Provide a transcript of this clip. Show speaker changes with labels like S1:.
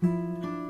S1: Bye.